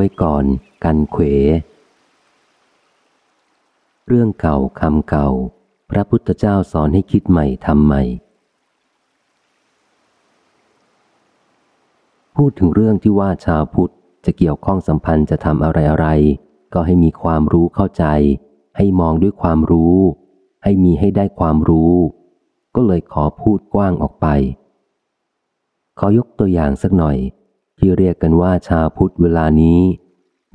ว้ก่อน กันเขว เรื่องเก่าคำเก่า พระพุทธเจ้าสอนให้คิดใหม่ทำใหม่ พูดถึงเรื่องที่ว่าชาวพุทธจะเกี่ยวข้องสัมพันธ์จะทำอะไรอะไร ก็ให้มีความรู้เข้าใจ ให้มองด้วยความรู้ ให้มีให้ได้ความรู้ ก็เลยขอพูดกว้างออกไป ขอยกตัวอย่างสักหน่อย ที่เรียกกันว่าชาวพุทธเวลานี้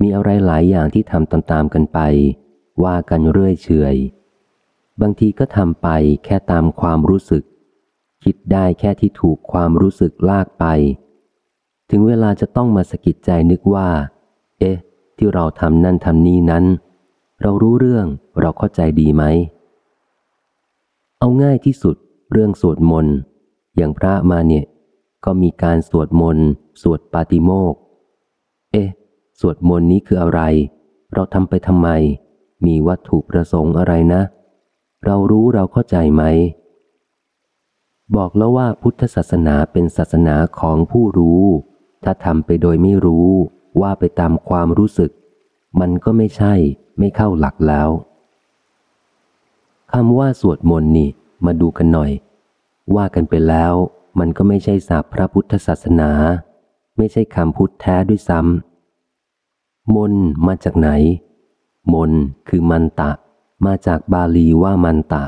มีอะไรหลายอย่างที่ทำตามๆกันไป ว่ากันเรื่อยเฉยบางทีก็ทำไปแค่ตามความรู้สึก คิดได้แค่ที่ถูกความรู้สึกลากไป ถึงเวลาจะต้องมาสะกิดใจนึกว่า เอ๊ะ ที่เราทำนั่นทำนี่นั้น เรารู้เรื่องเราเข้าใจดีไหม เอาง่ายที่สุด เรื่องสวดมนต์อย่างพระมาเนี่ย ก็มีการสวดมนต์สวดปาติโมก เอ๊ะ สวดมนต์นี้คืออะไร เราทำไปทำไม มีวัตถุประสงค์อะไรนะ เรารู้เราเข้าใจไหม บอกแล้วว่าพุทธศาสนาเป็นศาสนาของผู้รู้ ถ้าทำไปโดยไม่รู้ว่าไปตามความรู้สึก มันก็ไม่ใช่ ไม่เข้าหลักแล้วคำว่าสวดมนต์นี่ มาดูกันหน่อย ว่ากันไปแล้ว มันก็ไม่ใช่ศัพท์พระพุทธศาสนา ไม่ใช่คำพุทธแท้ด้วยซ้ำมนมาจากไหน มนคือมันตะ มาจากบาลีว่ามันตะ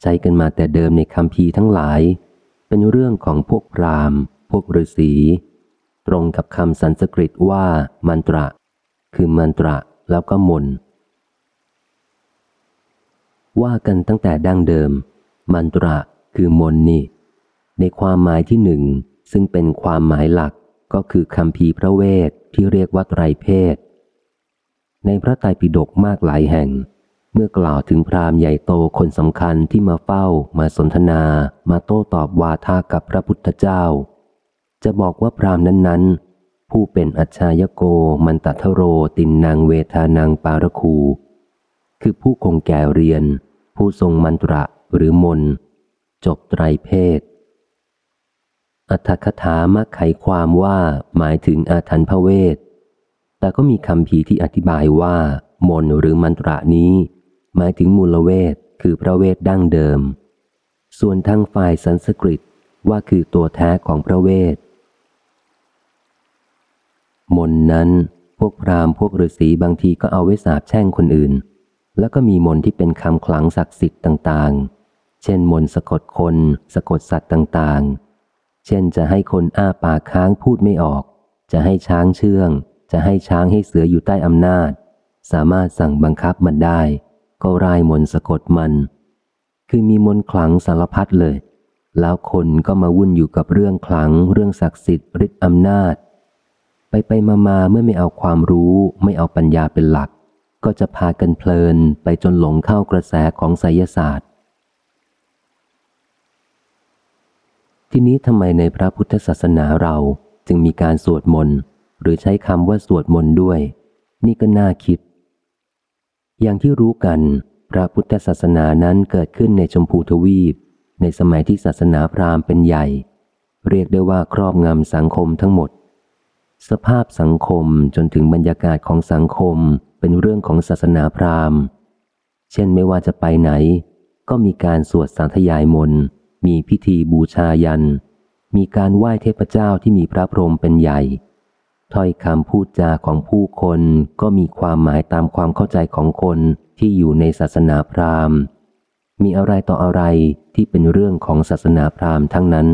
ใช้กันมาแต่เดิมในคำพีทั้งหลาย เป็นเรื่องของพวกพรามพวกฤาษีตรงกับคำสันสกฤตว่ามันตระ คือมันตระแล้วก็มนว่ากันตั้งแต่ดั้งเดิม มันตระคือมนนี่ ในความหมายที่หนึ่งซึ่งเป็นความหมายหลักก็คือคำพีพระเวทที่เรียกว่าไตรเพศ ในพระไตรปิฎกมากหลายแห่ง เมื่อกล่าวถึงพราหมณ์ใหญ่โตคนสำคัญที่มาเฝ้า มาสนทนา มาโต้ตอบวาทากับพระพุทธเจ้า จะบอกว่าพราหมณ์นั้นๆ ผู้เป็นอัจฉายโกมันตัทโรตินนางเวทานังปารคู คือผู้คงแก่เรียน ผู้ทรงมันตระหรือมน จบไตรเพศ อัตถคถามักไขความว่าหมายถึงอาถรรพ์พระเวท แต่ก็มีคำพีที่อธิบายว่า มนหรือมันตระนี้ หมายถึงมูลเวทคือพระเวทดั้งเดิม ส่วนทางฝ่ายสันสกฤตว่าคือตัวแท้ของพระเวท มนนั้นพวกพราหมณ์พวกฤาษีบางทีก็เอาไว้สาบแช่งคนอื่น แล้วก็มีมนที่เป็นคำขลังศักดิ์สิทธิ์ต่างๆ เช่นมนสะกดคน สะกดสัตว์ต่างๆ เช่นจะให้คนอ้าปากค้างพูดไม่ออก จะให้ช้างเชื่อง จะให้ช้างให้เสืออยู่ใต้อำนาจ สามารถสั่งบังคับมันได้ ก็รายมนสะกดมัน คือมีมนขลังสารพัดเลย แล้วคนก็มาวุ่นอยู่กับเรื่องขลัง เรื่องศักดิ์สิทธิ์ฤทธิ์อำนาจ ไปไปมามาเมื่อไม่เอาความรู้ ไม่เอาปัญญาเป็นหลัก ก็จะพากันเพลินไปจนหลงเข้ากระแสของไสยศาสตร์ ทีนี้ทำไมในพระพุทธศาสนาเราจึงมีการสวดมนต์หรือใช้คำว่าสวดมนต์ด้วย นี่ก็น่าคิด อย่างที่รู้กัน พระพุทธศาสนานั้นเกิดขึ้นในชมพูทวีป ในสมัยที่ศาสนาพราหมณ์เป็นใหญ่ เรียกได้ว่าครอบงำสังคมทั้งหมด สภาพสังคมจนถึงบรรยากาศของสังคมเป็นเรื่องของศาสนาพราหมณ์ เช่นไม่ว่าจะไปไหน ก็มีการสวดสาธยายมนต์ มีพิธีบูชายัน มีการไหว้เทพเจ้าที่มีพระพรหมเป็นใหญ่ ถ้อยคำพูดจาของผู้คนก็มีความหมายตามความเข้าใจของคนที่อยู่ในศาสนาพราหมณ์ มีอะไรต่ออะไรที่เป็นเรื่องของศาสนาพราหมณ์ทั้งนั้น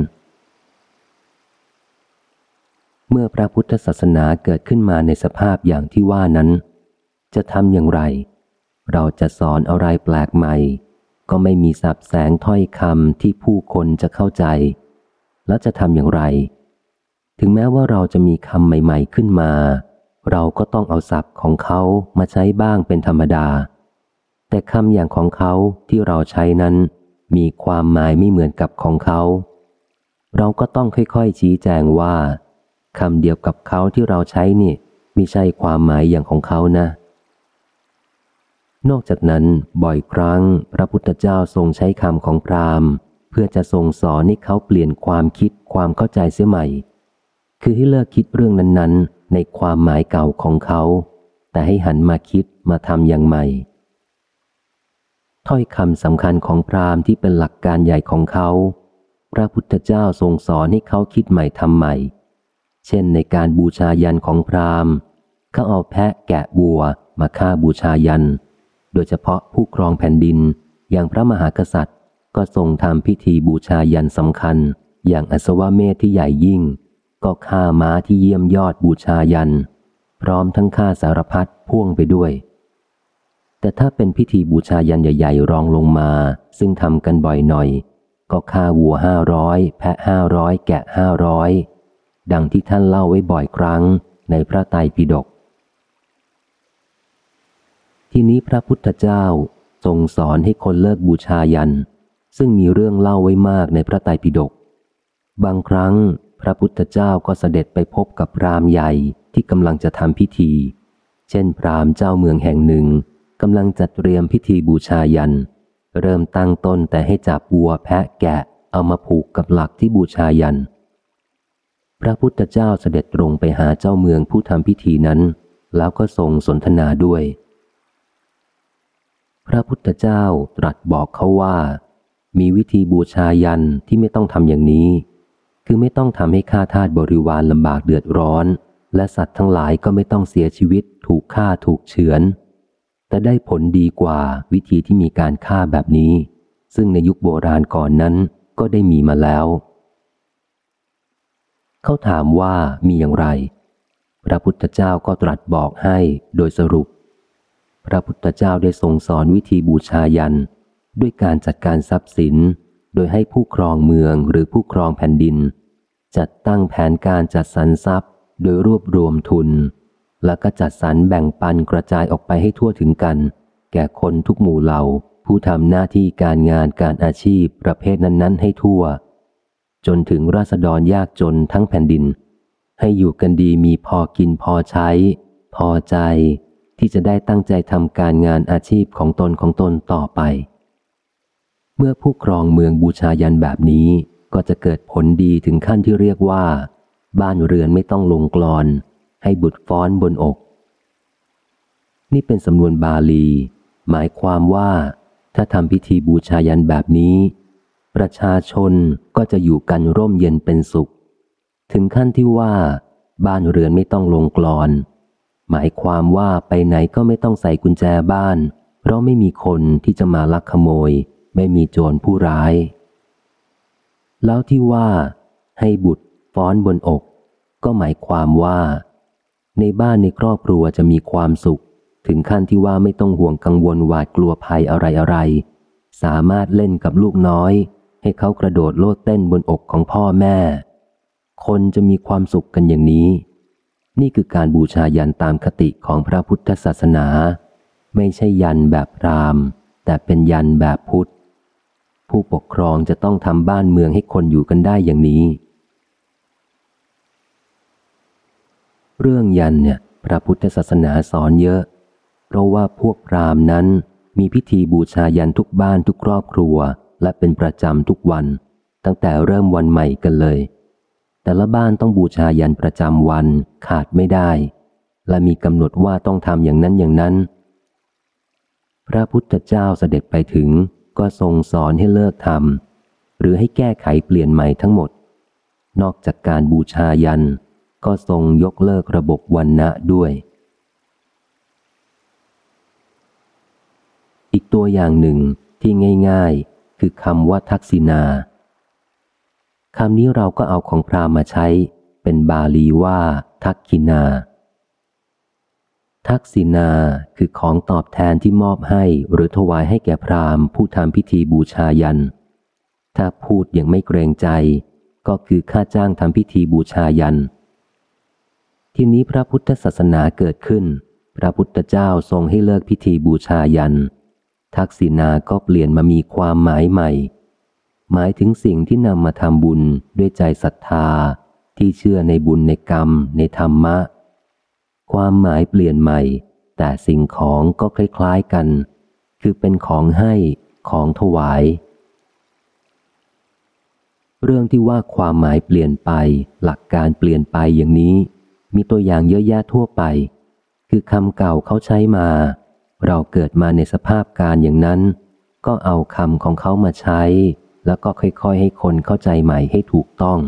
เมื่อพระพุทธศาสนาเกิดขึ้นมาในสภาพอย่างที่ว่านั้น จะทำอย่างไร เราจะสอนอะไรแปลกใหม่ ก็ไม่มีสับแสงถ้อยคำที่ผู้คนจะเข้าใจ แล้วจะทำอย่างไร ถึงแม้ว่าเราจะมีคำใหม่ๆขึ้นมา เราก็ต้องเอาศัพท์ของเขามาใช้บ้างเป็นธรรมดา แต่คำอย่างของเขาที่เราใช้นั้น มีความหมายไม่เหมือนกับของเขา เราก็ต้องค่อยๆชี้แจงว่าคำเดียวกับเขาที่เราใช้นี่ไม่ใช่ความหมายอย่างของเขานะ นอกจากนั้นบ่อยครั้งพระพุทธเจ้าทรงใช้คำของพราหมณ์ เพื่อจะทรงสอนให้เขาเปลี่ยนความคิดความเข้าใจเสียใหม่ คือให้เลิกคิดเรื่องนั้นๆ ในความหมายเก่าของเขา แต่ให้หันมาคิดมาทำอย่างใหม่ ถ้อยคำสำคัญของพราหมณ์ที่เป็นหลักการใหญ่ของเขา พระพุทธเจ้าทรงสอนให้เขาคิดใหม่ทำใหม่ เช่นในการบูชายันของพราหมณ์เขาเอาแพะแกะบัวมาฆ่าบูชายัน โดยเฉพาะผู้ครองแผ่นดิน อย่างพระมหากษัตริย์ ก็ทรงทำพิธีบูชายันสำคัญ อย่างอสวเมธที่ใหญ่ยิ่ง ก็ฆ่าม้าที่เยี่ยมยอดบูชายัน พร้อมทั้งฆ่าสารพัดพ่วงไปด้วย แต่ถ้าเป็นพิธีบูชายันใหญ่ ๆ รองลงมา ซึ่งทำกันบ่อยหน่อย ก็ฆ่าวัวห้าร้อยแพะห้าร้อยแกะห้าร้อยดังที่ท่านเล่าไว้บ่อยครั้งในพระไตรปิฎก ทีนี้พระพุทธเจ้าทรงสอนให้คนเลิกบูชายัน ซึ่งมีเรื่องเล่าไว้มากในพระไตรปิฎกบางครั้ง พระพุทธเจ้าก็เสด็จไปพบกับพรามใหญ่ที่กำลังจะทำพิธี เช่น พรามเจ้าเมืองแห่งหนึ่งกำลังจัดเตรียมพิธีบูชายัน เริ่มตั้งต้นแต่ให้จับวัวแพะแกะเอามาผูกกับหลักที่บูชายัน พระพุทธเจ้าเสด็จตรงไปหาเจ้าเมืองผู้ทำพิธีนั้น แล้วก็ทรงสนทนาด้วย พระพุทธเจ้าตรัสบอกเขาว่า มีวิธีบูชายันที่ไม่ต้องทำอย่างนี้ คือไม่ต้องทำให้ข้าทาสบริวารลำบากเดือดร้อน และสัตว์ทั้งหลายก็ไม่ต้องเสียชีวิต ถูกฆ่าถูกเฉือน แต่ได้ผลดีกว่าวิธีที่มีการฆ่าแบบนี้ ซึ่งในยุคโบราณก่อนนั้นก็ได้มีมาแล้ว เขาถามว่ามีอย่างไร พระพุทธเจ้าก็ตรัสบอกให้โดยสรุป ระพุทธเจ้าได้ทรงสอนวิธีบูชายัน ด้วยการจัดการทรัพย์สิน โดยให้ผู้ครองเมืองหรือผู้ครองแผ่นดิน จัดตั้งแผนการจัดสรรทรัพย์ โดยรวบรวมทุน แล้วก็จัดสรรแบ่งปันกระจายออกไปให้ทั่วถึงกัน แก่คนทุกหมู่เหล่า ผู้ทำหน้าที่การงานการอาชีพประเภทนั้นๆ ให้ทั่ว จนถึงราษฎรยากจนทั้งแผ่นดิน ให้อยู่กันดีมีพอกินพอใช้ พอใจ ที่จะได้ตั้งใจทำการงานอาชีพของตนของตนต่อไป เมื่อผู้ครองเมืองบูชายันแบบนี้ก็จะเกิดผลดีถึงขั้นที่เรียกว่า บ้านเรือนไม่ต้องลงกรอน ให้บุตรฟ้อนบนอก นี่เป็นสำนวนบาลี หมายความว่า ถ้าทำพิธีบูชายันแบบนี้ ประชาชนก็จะอยู่กันร่มเย็นเป็นสุข ถึงขั้นที่ว่า บ้านเรือนไม่ต้องลงกรอน หมายความว่าไปไหนก็ไม่ต้องใส่กุญแจบ้าน เพราะไม่มีคนที่จะมาลักขโมย ไม่มีโจรผู้ร้าย แล้วที่ว่า ให้บุตรฟ้อนบนอก ก็หมายความว่า ในบ้านในครอบครัวจะมีความสุข ถึงขั้นที่ว่าไม่ต้องห่วงกังวลหวาดกลัวภัยอะไรอะไร สามารถเล่นกับลูกน้อย ให้เขากระโดดโลดเต้นบนอกของพ่อแม่ คนจะมีความสุขกันอย่างนี้ นี่คือการบูชายันตามคติของพระพุทธศาสนา ไม่ใช่ยันแบบพรามแต่เป็นยันแบบพุทธ ผู้ปกครองจะต้องทำบ้านเมืองให้คนอยู่กันได้อย่างนี้ เรื่องยันเนี่ยพระพุทธศาสนาสอนเยอะ เพราะว่าพวกพรามนั้นมีพิธีบูชายันทุกบ้านทุกครอบครัว และเป็นประจำทุกวัน ตั้งแต่เริ่มวันใหม่กันเลย แต่ละบ้านต้องบูชายันประจำวันขาดไม่ได้ และมีกำหนดว่าต้องทำอย่างนั้นอย่างนั้น พระพุทธเจ้าเสด็จไปถึงก็ทรงสอนให้เลิกทำหรือให้แก้ไขเปลี่ยนใหม่ทั้งหมด นอกจากการบูชายัน ก็ทรงยกเลิกระบบวันณะด้วย อีกตัวอย่างหนึ่งที่ง่าย ๆ คือคำว่าทักษิณา คำนี้เราก็เอาของพราหมณ์มาใช้ เป็นบาลีว่า ทักขินา ทักษินาคือของตอบแทนที่มอบให้หรือถวายให้แก่พราหมณ์ผู้ทำพิธีบูชายัน ถ้าพูดอย่างไม่เกรงใจ ก็คือค่าจ้างทำพิธีบูชายัน ทีนี้พระพุทธศาสนาเกิดขึ้น พระพุทธเจ้าทรงให้เลิกพิธีบูชายัน ทักษินาก็เปลี่ยนมามีความหมายใหม่ หมายถึงสิ่งที่นำมาทำบุญด้วยใจศรัทธา ที่เชื่อในบุญในกรรม ในธรรมะ ความหมายเปลี่ยนใหม่ แต่สิ่งของก็คล้าย ๆกัน คือเป็นของให้ของถวาย เรื่องที่ว่าความหมายเปลี่ยนไป หลักการเปลี่ยนไปอย่างนี้ มีตัวอย่างเยอะแยะทั่วไป คือคำเก่าเขาใช้มา เราเกิดมาในสภาพการอย่างนั้น ก็เอาคำของเขามาใช้ แล้วก็ค่อยๆ ให้คนเข้าใจใหม่ให้ถูกต้อง